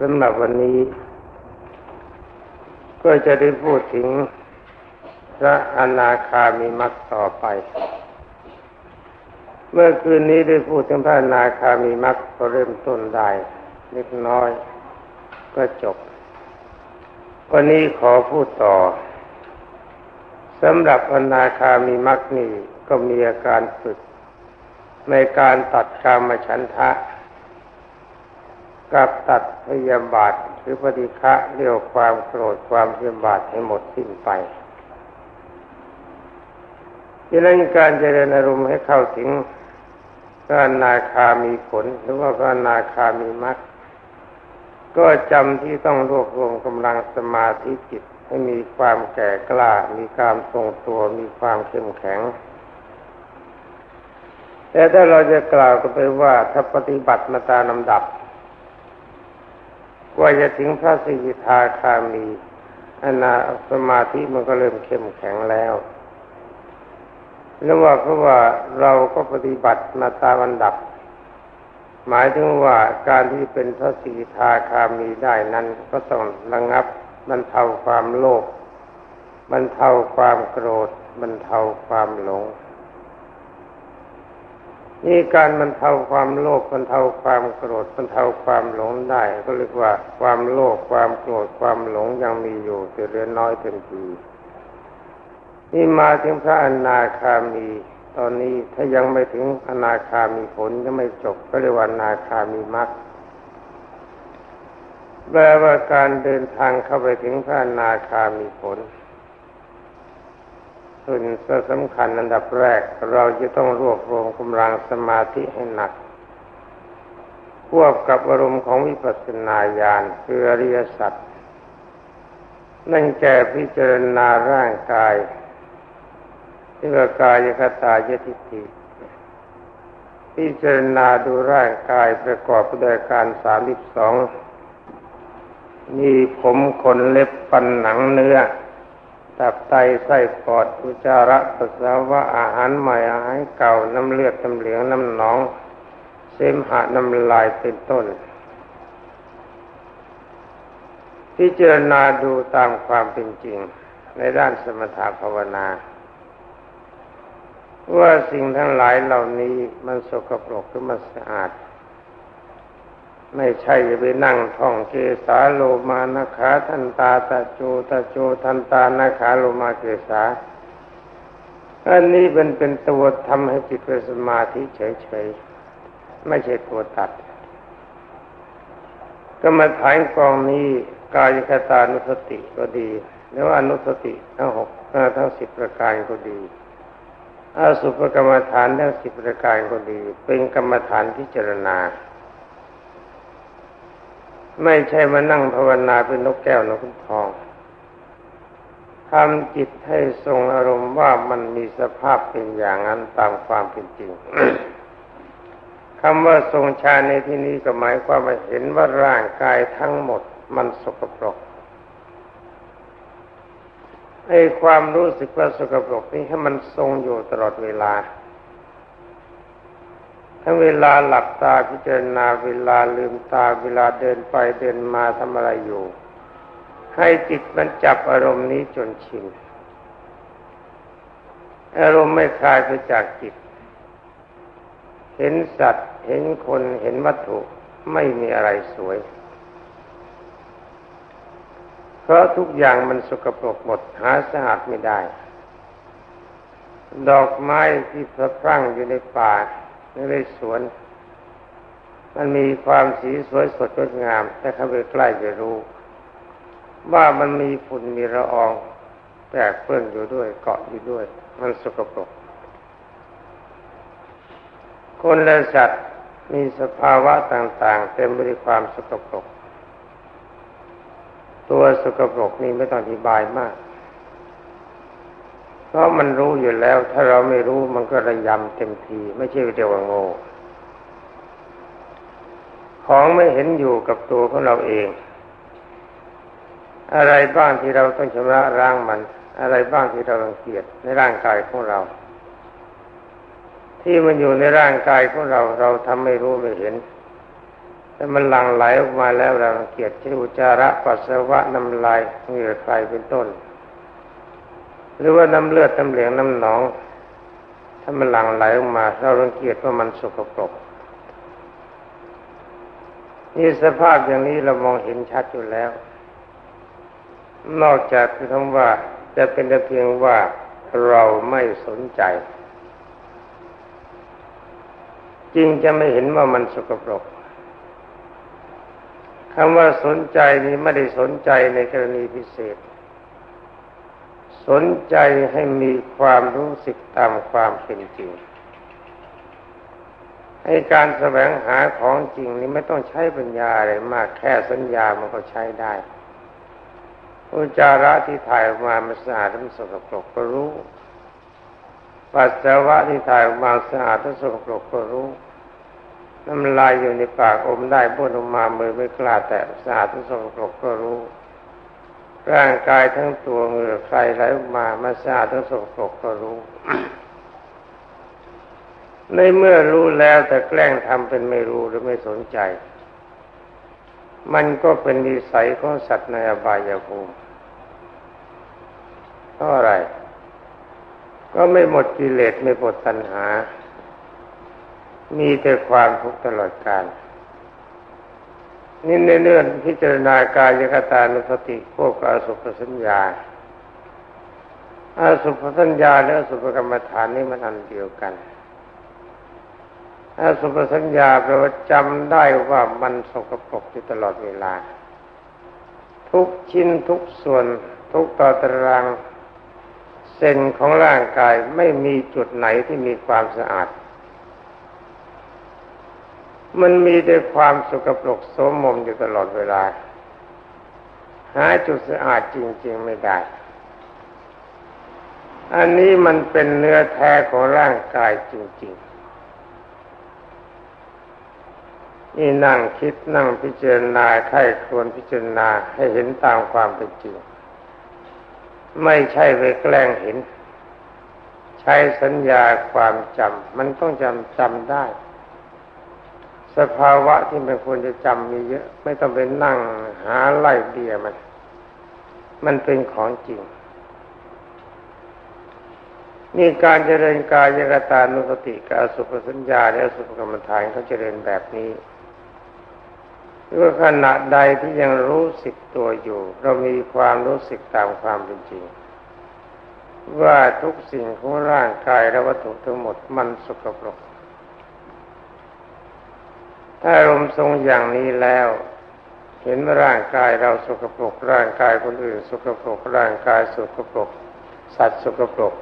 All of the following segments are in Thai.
สำหรับวันนี้ ก็จะได้พูดถึงพระอนาคามีมักต่อไป เมื่อคืนนี้ได้พูดถึงพระอนาคามีมักก็เริ่มต้นได้เล็กน้อย ก็จบ วันนี้ขอพูดต่อสำหรับอนาคามีมักนี่ก็มีอาการฝึกในการตัดกามฉันทะ กับตัดพยาบาทหรือปฏิฆะเรียวความโกรธความพยาบาทให้หมดสิ้นไปดังนั้นการเจริญอารมณ์ให้เข้าถึงพระนาคามีผล หรือว่าพระนาคามีมรรคก็จำที่ต้องรวบรวมกำลังสมาธิจิตให้มีความแก่กล้า มีความทรงตัว มีความเข้มแข็ง แต่ถ้าเราจะกล่าวกันไปว่าถ้าปฏิบัติมาตามลำดับ ว่าจะถึงพระสิทธาคามีอนาสมาธิมันก็เริ่มเข้มแข็งแล้วแล้วว่าเพราะว่าเราก็ปฏิบัติมาตามอันดับ หมายถึงว่าการที่เป็นพระสีทาคามีได้นั้นก็ต้องระงับบรรเทาความโลภบรรเทาความโกรธบรรเทาความหลง นี่การบรรเทาความโลภบรรเทาความโกรธบรรเทาความหลงได้ ก็เรียกว่าความโลภความโกรธความหลงยังมีอยู่แต่เรือนน้อยเต็มทีนี่มาถึงพระอนาคามี ตอนนี้ถ้ายังไม่ถึงอนาคามีผลยังไม่จบก็เรียกว่านาคามีมรรคแปลว่าการเดินทางเข้าไปถึงพระอนาคามีผล ส่วนสำคัญอันดับแรก เราจะต้องรวบรวมกำลังสมาธิให้หนัก ควบกับอารมณ์ของวิปัสสนาญาณคืออริยสัจนั่นแก่พิจารณาร่างกายเรียกว่ากายคตายทิฏฐิพิจารณาดูร่างกายประกอบด้วยการสามสิบสองมีผมขนเล็บฟันหนังเนื้อ ตับไตไส้ปอดอุจจาระปัสสาวะอาหารใหม่อาหารเก่าน้ำเลือดน้ำเหลืองน้ำหนอง เสมหะน้ำลายเป็นต้น พิจารณาดูตามความเป็นจริง ในด้านสมถะภาวนา ว่าสิ่งทั้งหลายเหล่านี้มันสกปรกหรือมันสะอาด ไม่ใช่จะไปนั่งท่องเกสาโลมานาขาทันตาตะโจตะโจทันตานาขาโลมาเกสาอันนี้เป็นเป็นตัวทำให้จิตเป็นสมาธิเฉยๆไม่ใช่ตัวตัดก็มาฐานกองนี้กายคตานุสติก็ดีหรือว่านุสติทั้งหกทั้งสิบประการก็ดีอาสุภกรรมฐานทั้งสิบประการก็ดี เป็นกรรมฐานพิจารณา ไม่ใช่มานั่งภาวนาเป็นนกแก้วนกขุนทองทำจิตให้ทรงอารมณ์ว่ามันมีสภาพเป็นอย่างนั้นตามความเป็นจริงคำว่าทรงชานในที่นี้ก็หมายความว่าเห็นว่าร่างกายทั้งหมดมันสกปรกไอ้ความรู้สึกว่าสกปรกนี้ให้มันทรงอยู่ตลอดเวลา ทั้งเวลาหลับตาพิจารณาเวลาลืมตาเวลาเดินไปเดินมาทำอะไรอยู่ ให้จิตมันจับอารมณ์นี้จนชินอารมณ์ไม่คลายไปจากจิต เห็นสัตว์ เห็นคนเห็นวัตถุไม่มีอะไรสวย เพราะทุกอย่างมันสกปรกหมดหาสะอาดไม่ได้ ดอกไม้ที่พระพรั่งอยู่ในป่า ในสวน มันมีความสีสวยสดงดงาม แต่เข้าไปใกล้จะรู้ ว่ามันมีฝุ่นมีละอองแปกเปื้อนอยู่ด้วยเกาะอยู่ด้วย มันสกปรก คนและสัตว์มีสภาวะต่าง ๆ เต็มไปด้วยความสกปรก ตัวสกปรกนี่ไม่ต้องอธิบายมาก เพราะมันรู้อยู่แล้ว ถ้าเราไม่รู้มันก็ระยำเต็มที ไม่ใช่เดียวว่าโง่ของไม่เห็นอยู่กับตัวของเราเอง อะไรบ้างที่เราต้องชำระร่างมัน อะไรบ้างที่เรารังเกียจในร่างกายของเรา ที่มันอยู่ในร่างกายของเรา เราทำไม่รู้ไม่เห็นแต่มันหลั่งไหลออกมาแล้วเราเกียดเช่อุจจาระปัสสาวะน้ำลายเหงื่อใครเป็นต้น หรือว่าน้ำเลือดน้ำเหลืองน้ำหนอง ถ้ามันหลั่งไหลออกมา เรารังเกียจว่ามันสกปรกนี่สภาพอย่างนี้เรามองเห็นชัดอยู่แล้ว นอกจากคำว่าจะเป็นแต่เพียงว่าเราไม่สนใจจริงจะไม่เห็นว่ามันสกปรกคำว่าสนใจนี้ไม่ได้สนใจในกรณีพิเศษ สนใจให้มีความรู้สึกตามความเป็นจริงให้การแสวงหาของจริงนี้ไม่ต้องใช้ปัญญาอะไรมากแค่สัญญามันก็ใช้ได้อุจาระที่ถ่ายออกมามันสะอาดมันสกปรกก็รู้ ปัสสาวะที่ถ่ายออกมาสะอาดและสกปรกก็รู้ น้ำลายอยู่ในปากอมได้บ้วนออกมามือไม่กล้าแตะสะอาดทั้งสกปรกก็รู้ ร่างกายทั้งตัวเหงื่อใครไหลออกมามาสะอาดทั้งสกปรกก็รู้ ในเมื่อรู้แล้วแต่แกล้งทำเป็นไม่รู้หรือไม่สนใจ มันก็เป็นนิสัยของสัตว์ในอบายภูมิเพราะอะไร ก็ไม่หมดกิเลสไม่หมดตัณหา มีแต่ความทุกข์ตลอดกาล นี่ในเรื่องพิจารณากายยคตานุสติพวกอสุภสัญญาอาสุภสัญญาและอสุภกรรมฐานนี่มันอันเดียวกันอาสุภสัญญาแปลว่าจำได้ว่ามันสกปรกอยู่ตลอดเวลา ทุกชิ้นทุกส่วนทุกต่อตารางเส้นของร่างกายไม่มีจุดไหนที่มีความสะอาด มันมีแต่ความสกปรกโสมมอยู่ตลอดเวลา หาจุดสะอาดจริง ๆ ไม่ได้ อันนี้มันเป็นเนื้อแท้ของร่างกายจริง ๆ นี่นั่งคิดนั่งพิจารณาไข้ควรพิจารณาให้เห็นตามความเป็นจริง ไม่ใช่ไปแกล้งเห็น ใช้สัญญาความจำมันต้องจำจำได้ สภาวะที่มันควรจะจำมีเยอะ ไม่ต้องไปนั่งหาไล่เบียมัน มันเป็นของจริง นี่การเจริญกายยกตานุสติกาสุปสัญญาและสุปกรรมฐานเขาเจริญแบบนี้ว่าขณะใดที่ยังรู้สึกตัวอยู่ เรามีความรู้สึกตามความเป็นจริง ว่าทุกสิ่งของร่างกายและวัตถุทั้งหมดมันสกปรก ถ้าอารมณ์ทรงอย่างนี้แล้ว เห็นร่างกายเราสกปรกร่างกายคนอื่นสกปรกร่างกายสกปรกสัตว์สกปรก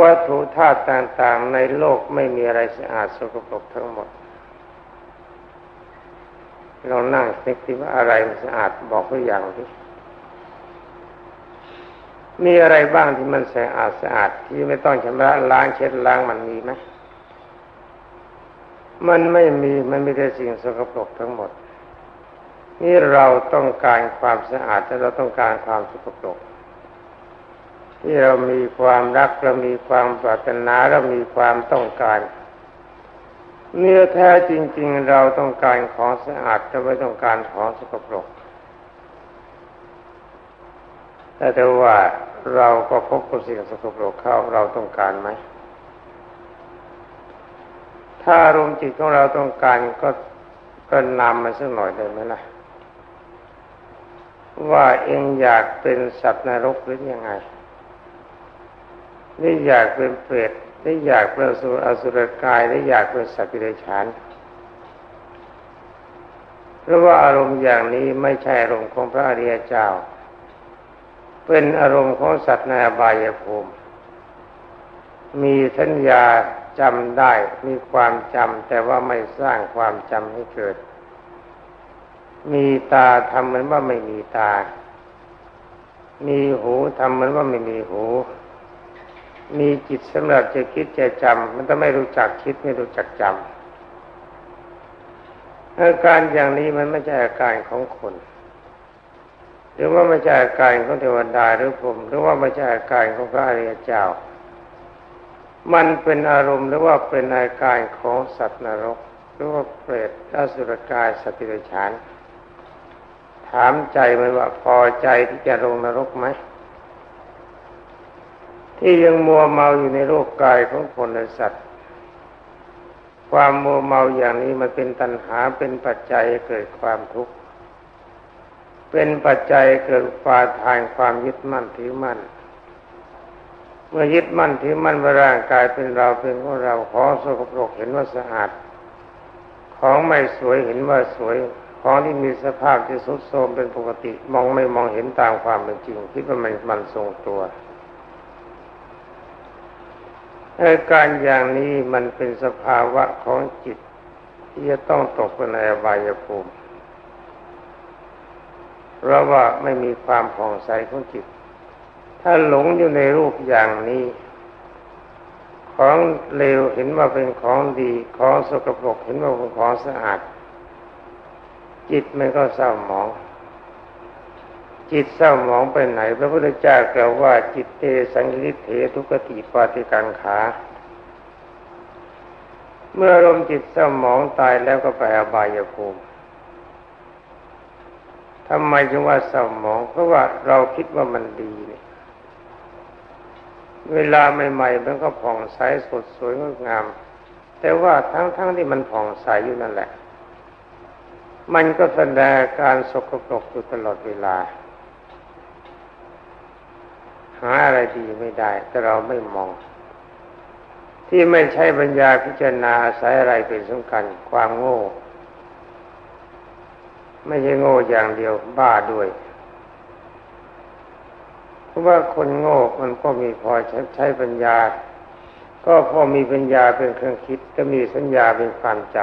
วัตถุธาตุต่างๆในโลกไม่มีอะไรสะอาดสกปรกทั้งหมด เรานั่งคิดที่ว่าอะไรมันสะอาดบอกตัวอย่างที่มีอะไรบ้างที่มันสะอาดสะอาดที่ไม่ต้องชำระล้างเช็ดล้างมันมีไหม มันไม่มีมันมีแต่สิ่งสกปรกทั้งหมด นี่เราต้องการความสะอาดแต่เราต้องการความสกปรกที่เรามีความรักเรามีความปรารถนาเรามีความต้องการเนื้อแท้จริง ๆ เราต้องการของสะอาดแต่ไม่ต้องการของสกปรกแต่แต่ว่าเราก็พบกับสิ่งสกปรกเข้าเราต้องการไหม ถ้าอารมณ์จิตของเราต้องการก็ก็นำมาสักหน่อยได้ไหมล่ะ ว่าเองอยากเป็นสัตว์นรกหรือยังไงนี่อยากเป็นเปรตนี่อยากเป็นสุอสุรกายนี่อยากเป็นสัตว์ปิเดชานเพราะว่าอารมณ์อย่างนี้ไม่ใช่อารมณ์ของพระอริยเจ้า เป็นอารมณ์ของสัตว์ในอบายภูมิ มีสัญญา จำได้มีความจำแต่ว่าไม่สร้างความจำให้เกิด มีตาทำเหมือนว่าไม่มีตา มีหูทำเหมือนว่าไม่มีหู มีจิตสำหรับจะคิดจะจำมันต้องไม่รู้จักคิดไม่รู้จักจำอาการอย่างนี้มันไม่ใช่อาการของคนหรือว่าไม่ใช่อาการของเทวดาหรือผม หรือว่าไม่ใช่อาการของพระอริยเจ้า มันเป็นอารมณ์หรือว่าเป็นอาการของสัตว์นรก หรือว่าเปรตอสุรกายสติรฉาน ถามใจมันว่าพอใจที่จะลงนรกไหม ที่ยังมัวเมาอยู่ในโลกกายของคนและสัตว์ ความมัวเมาอย่างนี้มันเป็นตัณหาเป็นปัจจัยเกิดความทุกข์ เป็นปัจจัยเกิดฟาทานความยึดมั่นถือมั่น เมื่อยึดมั่นถือมั่นว่าร่างกายเป็นเราเป็นของเราของสกปรกเห็นว่าสะอาด ของไม่สวยเห็นว่าสวย ของที่มีสภาพที่สุดโทมเป็นปกติ มองไม่มองเห็นตามความเป็นจริงคิดว่ามันมันทรงตัวอาการอย่างนี้มันเป็นสภาวะของจิต ที่จะต้องตกไปในอบายภูมิเพราะว่าไม่มีความผ่องใสของจิต ถ้าหลงอยู่ในรูปอย่างนี้ ของเลวเห็นว่าเป็นของดี ของสกปรกเห็นว่าเป็นของสะอาด จิตมันก็เศร้าหมอง จิตเศร้าหมองไปไหน พระพุทธเจ้ากล่าวว่า จิตเตสังกิเถทุกติปาติกังขาเมื่อลมจิตเศร้าหมองตายแล้วก็ไปอบายภูมิทำไมจึงว่าเศร้าหมอง เพราะว่าเราคิดว่ามันดีเนี่ย เวลาใหม่ๆมันก็ผ่องใสสดสวยงดงาม แต่ว่าทั้งๆทที่มันผ่องใสอยู่นั่นแหละ มันก็แสดงการสกปรกอยู่ตลอดเวลา หาอะไรดีไม่ได้ แต่เราไม่มอง ที่ไม่ใช่ปัญญาพิจารณาอายอะไรเป็นสำคัญความโง่ ไม่ใช่โง่อย่างเดียวบ้าด้วย ราะว่าคนโง่มันก็มีพอใช้ใช้ปัญญา ก็พอมีปัญญาเป็นเครื่องคิดก็มีสัญญาเป็นความจ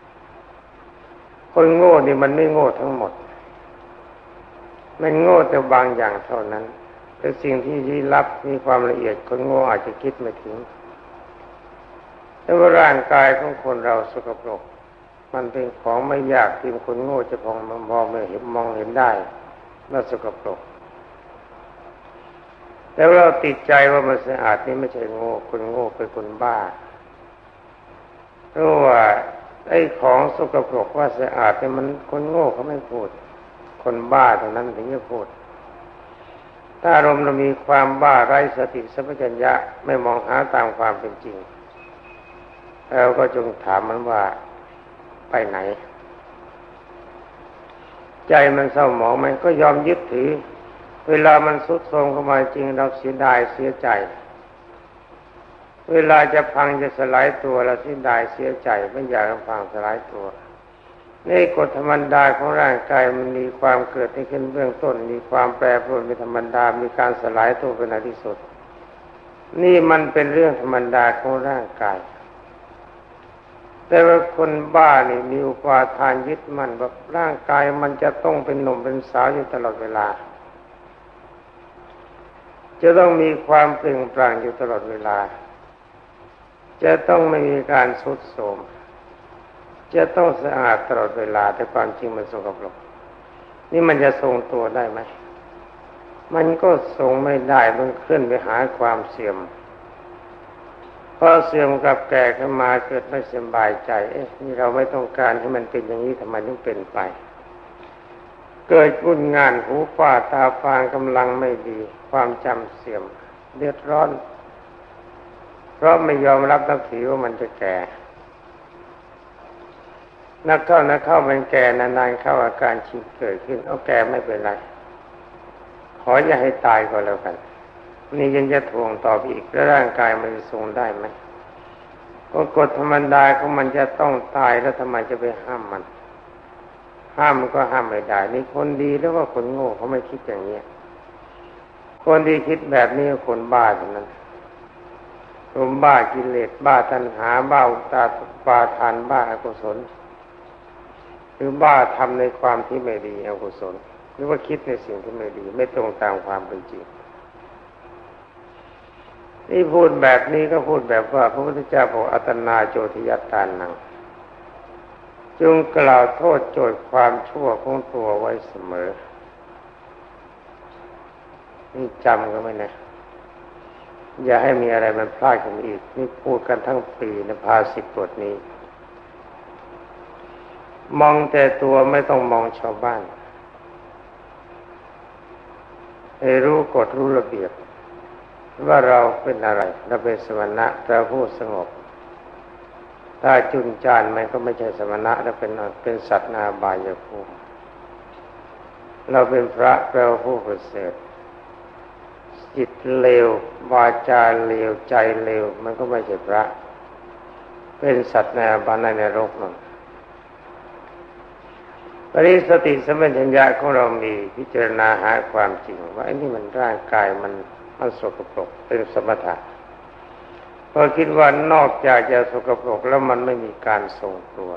ำคนโง่นี่มันไม่โง่ทั้งหมด มันโง่แต่บางอย่างเท่านั้นแต่สิ่งที่ลี้ลับมีความละเอียดคนโง่อาจจะคิดไม่ถึงแต่ว่าร่างกายของคนเราสกปรก มันเป็นของไม่ยากที่คนโง่จะพองมองไม่เห็นมองเห็นได้ว่าสกปรก แล้วเราติดใจว่ามันสะอาดนี่ไม่ใช่โง่คนโง่เป็นคนบ้าเพราะว่าไอ้ของสกปรกว่าสะอาดเนี่ยมันคนโง่เขาไม่พูด คนบ้าเท่านั้นถึงจะพูด ถ้าอารมณ์เรามีความบ้าไร้สติสัพพัญญะไม่มองหาตามความเป็นจริงเราก็จงถามมันว่าไปไหน ใจมันเศร้าหมองมันก็ยอมยึดถือ เวลามันสุดโทรมเข้ามาจริงเราเสียดายเสียใจ เวลาจะพังจะสลายตัวเราเสียดายเสียใจไม่อยากพังสลายตัวนี่กฎธรรมดาของร่างกายมันมีความเกิดขึ้นเบื้องต้น มีความแปรปรวนเป็นธรรมดา มีการสลายตัวเป็นอที่สุด นี่มันเป็นเรื่องธรรมดาของร่างกาย แต่ว่าคนบ้านี่มีอุปาทานยึดมั่นว่าร่างกายมันจะต้องเป็นหนุ่มเป็นสาวอยู่ตลอดเวลา จะต้องมีความเปล่งปลั่งอยู่ตลอดเวลา จะต้องไม่มีการสุดโทมจะต้องสะอาดตลอดเวลา แต่ความจริงมันสกปรกนี่มันจะทรงตัวได้ไหม มันก็ทรงไม่ได้มันเคลื่อนไปหาความเสื่อมพอเสื่อมกับแก่ขึ้นมาเกิดไม่สบายใจ เอ๊ะนี่เราไม่ต้องการให้มันเป็นอย่างนี้ทำไมถึงเป็นไป เกิดกุนงานหูฝ้าตาฟางกำลังไม่ดี ความจำเสื่อมเดือดร้อน เพราะไม่ยอมรับนับถือว่ามันจะแก่ นักเข้านักเข้าเป็นแก่นานๆเข้าอาการชิงเกิดขึ้นเอาแก่ไม่เป็นไร ขออย่าให้ตายก็แล้วกัน นี่ยังจะทวงต่ออีกแล้วร่างกายมันจะทรงได้ไหมก็กฎธรรมดาของมันจะต้องตายแล้วทำไมจะไปห้ามมัน ห้ามมันก็ห้ามไม่ได้นี่คนดีแล้วก็คนโง่เขาไม่คิดอย่างนี้คนที่คิดแบบนี้คนบ้าเท่านั้นคนบ้ากิเลสบ้าตัณหาบ้าตาบาทานบ้าอกุศลหรือบ้าทำในความที่ไม่ดีอกุศลหรือว่าคิดในสิ่งที่ไม่ดี ไม่ตรงตามความเป็นจริงนี่พูดแบบนี้ก็พูดแบบว่าพระพุทธเจ้าบอกอัตนาโจทิยตานัง จงกล่าวโทษโจทย์ความชั่วของตัวไว้เสมอ นี่จำกันไว้นะ อย่าให้มีอะไรมันพลาดกันอีก นี่พูดกันทั้งปีในภาสิบทนี้ มองแต่ตัวไม่ต้องมองชาวบ้านให้รู้กฎรู้ระเบียบ ว่าเราเป็นอะไรเราเป็นสมณะเราผู้สงบ ถ้าจุนจานมันก็ไม่ใช่สมณะเราเป็นเป็นสัตว์นาบายภูมิเราเป็นพระแปลว่าผู้ประเสริฐจิตเลววาจาเลวใจเลวมันก็ไม่ใช่พระ เป็นสัตว์ในอบายในโรกนั่นตอนนี้สติสมัญญาของเรามีพิจารณาหาความจริง ว่าไอ้นี่มันร่างกายมันมันสกปรกเป็นสมถะ พอคิดว่านอกจากจะสกปรกแล้วมันไม่มีการทรงตัว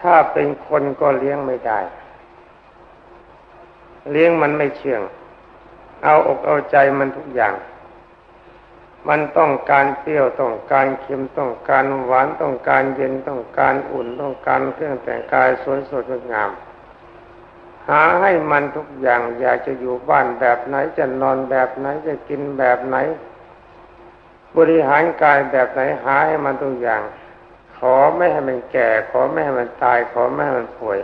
ถ้าเป็นคนก็เลี้ยงไม่ได้ เลี้ยงมันไม่เชื่อง เอาอกเอาใจมันทุกอย่าง มันต้องการเปรี้ยวต้องการเค็มต้องการหวานต้องการเย็นต้องการอุ่นต้องการเครื่องแต่งกายสวยสดงามหาให้มันทุกอย่าง อยากจะอยู่บ้านแบบไหนจะนอนแบบไหนจะกินแบบไหน บริหารกายแบบไหนหาให้มันทุกอย่าง ขอไม่ให้มันแก่ ขอไม่ให้มันตาย ขอไม่ให้มันป่วย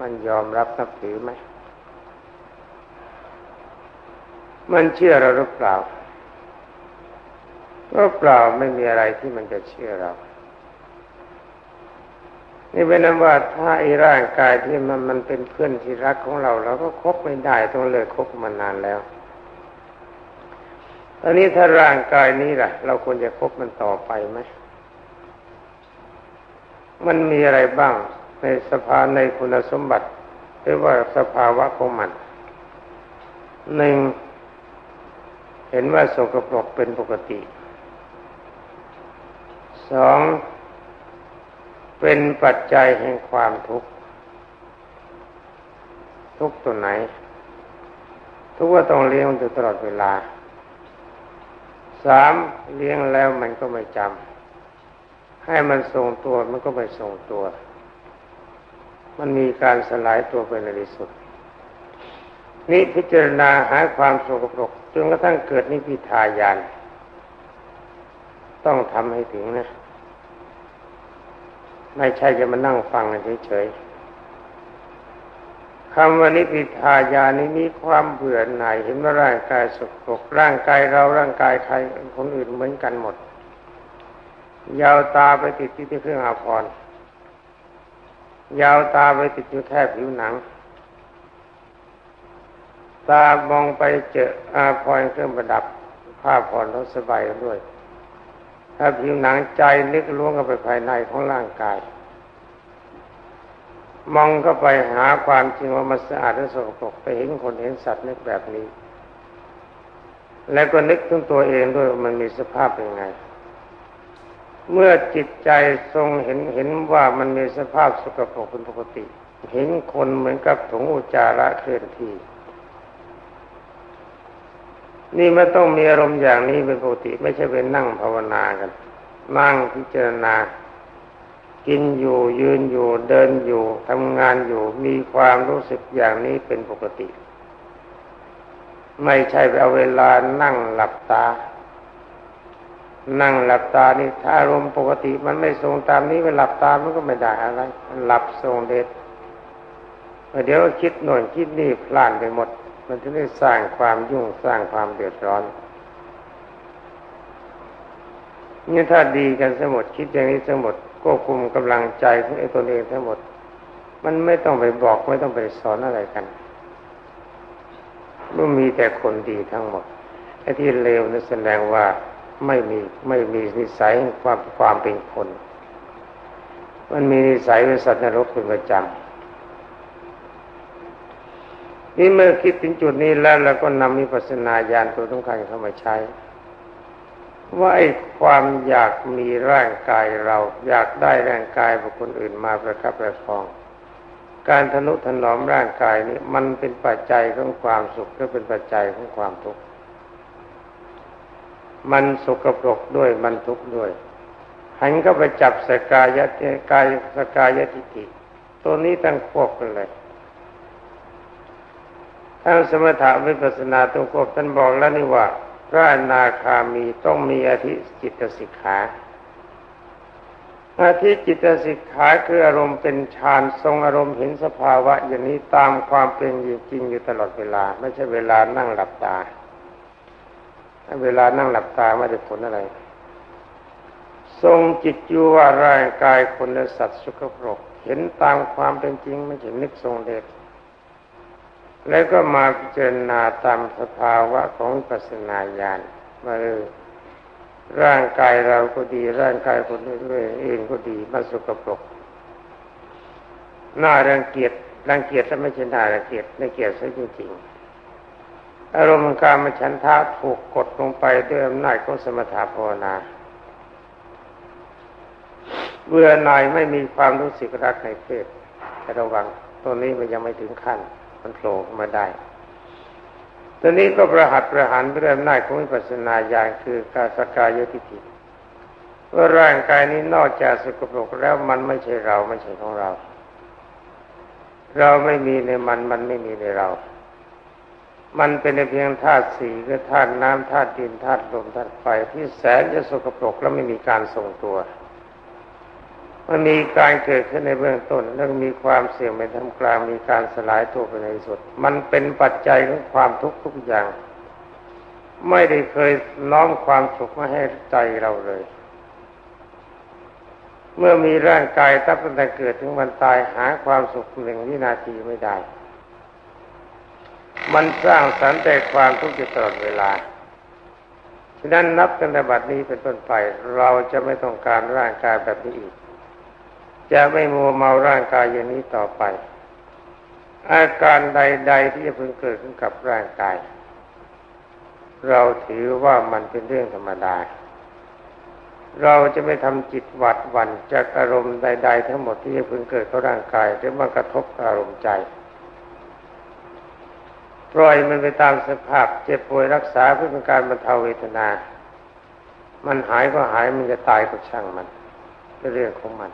มันยอมรับนับถือไหมมันเชื่อเราหรือเปล่าก็เปล่าไม่มีอะไรที่มันจะเชื่อเรา นี่เป็นนั้นว่าถ้าไอ้ร่างกายที่มันมันเป็นเพื่อนที่รักของเราเราก็คบไม่ได้ต้องเลิกคบมานานแล้ว ตอนนี้ถ้าร่างกายนี้ล่ะ เราควรจะคบมันต่อไปไหมมันมีอะไรบ้างในสภาในคุณสมบัติหรือว่าสภาวะของมันหนึ่งเห็นว่าสกปรกเป็นปกติสองเป็นปัจจัยแห่งความทุกข์ทุกตัวไหน ทุกว่าต้องเลี้ยงอยู่ตลอดเวลา สามเลี้ยงแล้วมันก็ไม่จำให้มันทรงตัวมันก็ไม่ทรงตัว มันมีการสลายตัวไปในที่สุด นี่พิจารณาหาความสกปรกจนกระทั่งเกิดนิพิทายาน ต้องทำให้ถึงนะ ไม่ใช่จะมานั่งฟังเฉยๆ คำว่านิพิทายานี้มีความเบื่อหน่ายเห็นว่าร่างกายสกปรกร่างกายเราร่างกายใครคนอื่นเหมือนกันหมด ยาวตาไปติดที่เครื่องอาภรณ์ยาวตาไปติดอยู่แค่ผิวหนัง ตามองไปเจออาภรณ์เครื่องประดับผ้าผ่อนรถสบายด้วย ถ้าผิวหนังใจลึกล้วงเข้าไปภายในของร่างกาย มองเข้าไปหาความจริงว่ามันสะอาดและสกปรกไปเห็นคนเห็นสัตว์นึกแบบนี้ แล้วก็นึกถึงตัวเองด้วยมันมีสภาพเป็นไง เมื่อจิตใจทรงเห็นเห็นว่ามันมีสภาพสกปรกเป็นปกติ เห็นคนเหมือนกับถุงอุจจาระเคลื่อนที่นี่ไมันต้องมีอารมณ์อย่างนี้เป็นปกติ ไม่ใช่เป็นนั่งภาวนากัน นั่งพิจารณา กินอยู่ยืนอยู่เดินอยู่ทำงานอยู่มีความรู้สึกอย่างนี้เป็นปกติ ไม่ใช่ไปเอาเวลานั่งหลับตา นั่งหลับตานี่ถ้าอารมณ์ปกติมันไม่ทรงตามนี้ไปหลับตามันก็ไม่ได้อะไร หลับทรงเด็ดเดี๋ยวคิดหน่อยคิดนี่พลานไปหมด มันจะได้สร้างความยุ่งสร้างความเดือดร้อนนี่ถ้าดีกันทั้งหมดคิดอย่างนี้ทั้งหมด ควบคุมกำลังใจของไอ้ตัวเองทั้งหมด มันไม่ต้องไปบอกไม่ต้องไปสอนอะไรกันมันมีแต่คนดีทั้งหมดไอ้ที่เลวนี่แสดงว่าไม่มีไม่มีนิสัยความความเป็นคน มันมีนิสัยเป็นสัตว์นรกเป็นประจำนี่เมื่อคิดถึงจุดนี้แล้วเราก็นำมิปัสนาญาณตัวสำคัญเข้ามาใช้ ว่าไอ้ความอยากมีร่างกายเรา อยากได้ร่างกายบุคคลอื่นมาประคับประคอง การทนุถนอมร่างกายนี้มันเป็นปัจจัยของความสุขหรือเป็นปัจจัยของความทุกข์มันสุกปรกด้วยมันทุกข์ด้วยหันก็ไปจับสกายะกายสกายะทิฏฐิตัวนี้ตั้งควบกันเลยทั้งสมถะวิปัสสนาตรงกบท่านบอกแล้วนี่ว่า พระอนาคามีต้องมีอธิจิตสิกขาอาทิจิตสิกขาคืออารมณ์เป็นฌานทรงอารมณ์เห็นสภาวะ อย่างนี้ตามความเป็นจริงอยู่ตลอดเวลา ไม่ใช่เวลานั่งหลับตา เวลานั่งหลับตาไม่ได้ผลอะไร ทรงจิตอยู่ว่าร่างกายคนและสัตว์สุขภพเห็นตามความเป็นจริงไม่ใช่นึกทรงเด็ก แล้วก็มาพิจารณาตามสภาวะของปัสนาญาณมาเออร่างกายเราก็ดี ร่างกายคนอื่นเองก็ดีมันสกปรกน่ารังเกียจรังเกียจถ้าไม่ใช่น่ารังเกียจไม่เกียจซะจริงๆอารมณ์การมฉันทะถูกกดลงไปด้วยอำนาจของสมถะภาวนาเบื่อหน่ายไม่มีความรู้สึกรักในเพศแต่ระวังตัวนี้มันยังไม่ถึงขั้น มันโผล่มาได้ตอนนี้ก็ประหัตประหารเรื่องหน้าของวิปัสสนาญาณคือกาสกายทิฏฐิว่าร่างกายนี้นอกจากสกปรกแล้วมันไม่ใช่เราไม่ใช่ของเรา เราไม่มีในมันมันไม่มีในเรา มันเป็นเพียงธาตุสีคือธาตุน้ำธาตุดินธาตุลมธาตุไฟที่แสนจะสกปรกแล้วไม่มีการทรงตัว มันมีการเกิดขึ้นในเบื้องต้น แล้วมีความเสื่อมในทำกลางมีการสลายตัวไปในสุด มันเป็นปัจจัยของความทุกข์ทุกอย่าง ไม่ได้เคยน้อมความสุขมาให้ใจเราเลย เมื่อมีร่างกายตั้งแต่เกิดถึงวันตายหาความสุขหนึ่งวินาทีไม่ได้ มันสร้างสรรค์แต่ความทุกข์อยู่ตลอดเวลาฉะนั้นนับตั้งแต่บัดนี้เป็นต้นไปเราจะไม่ต้องการร่างกายแบบนี้อีก จะไม่มัวเมาร่างกายอย่างนี้ต่อไป อาการใด ๆ ที่จะพึงเกิดขึ้นกับร่างกาย เราถือว่ามันเป็นเรื่องธรรมดา เราจะไม่ทำจิตหวัดวันจากอารมณ์ใด ๆ ทั้งหมดที่จะพึงเกิดกับร่างกายหรือมันกระทบอารมณ์ใจปล่อยมันไปตามสภาพเจ็บป่วยรักษาเพื่อเป็นการบรรเทาเวทนา มันหายก็หายมันจะตายก็ช่างมันเป็นเรื่องของมัน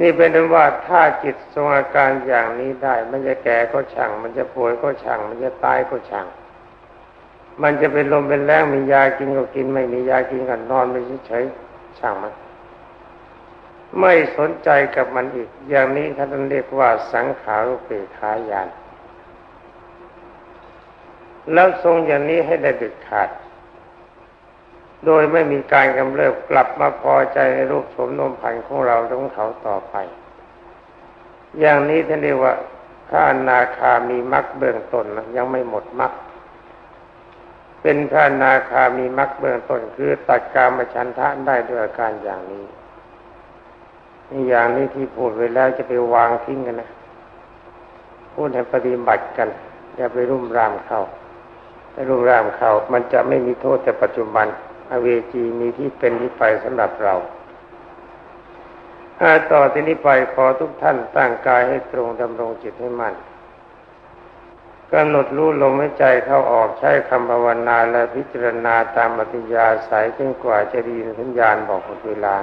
นี่เป็นว่าถ้าจิตทรงอาการอย่างนี้ได้ มันจะแก่ก็ช่าง มันจะป่วยก็ช่าง มันจะตายก็ช่าง มันจะเป็นลมเป็นแรงมียากินก็กิน ไม่มียากินก็นอนไม่เฉยช่างมัน ไม่สนใจกับมันอีก อย่างนี้ท่านเรียกว่าสังขารุเปขายานแล้วทรงอย่างนี้ให้ได้เด็ดขาด โดยไม่มีการกำเริบกลับมาพอใจในรูปสมนมพันของเราของเขาต่อไป อย่างนี้ท่านเรียกว่าถ้านาคามีมรรคเบื้องต้นนะยังไม่หมดมรรคเป็นพระนาคามีมรรคเบื้องต้นคือตัดกามฉันทะได้ด้วยอาการอย่างนี้นี่อย่างนี้ที่พูดไว้แล้วจะไปวางทิ้งกันนะพูดให้ปฏิบัติกัน อย่าไปรุ่มรามเขาถ้ารุ่มรามเขามันจะไม่มีโทษแต่ปัจจุบัน อเวจีมีที่เป็นที่ไปสำหรับเราอาต่อที่นี้ไปขอทุกท่านตั้งกายให้ตรงดำรงจิตให้มั่นกำหนดรู้ลมหายใจเข้าออกใช้คำภาวนาและพิจารณาตามอัธยาศัยจนกว่าจะดีสัญญาณบอกหมดเวลา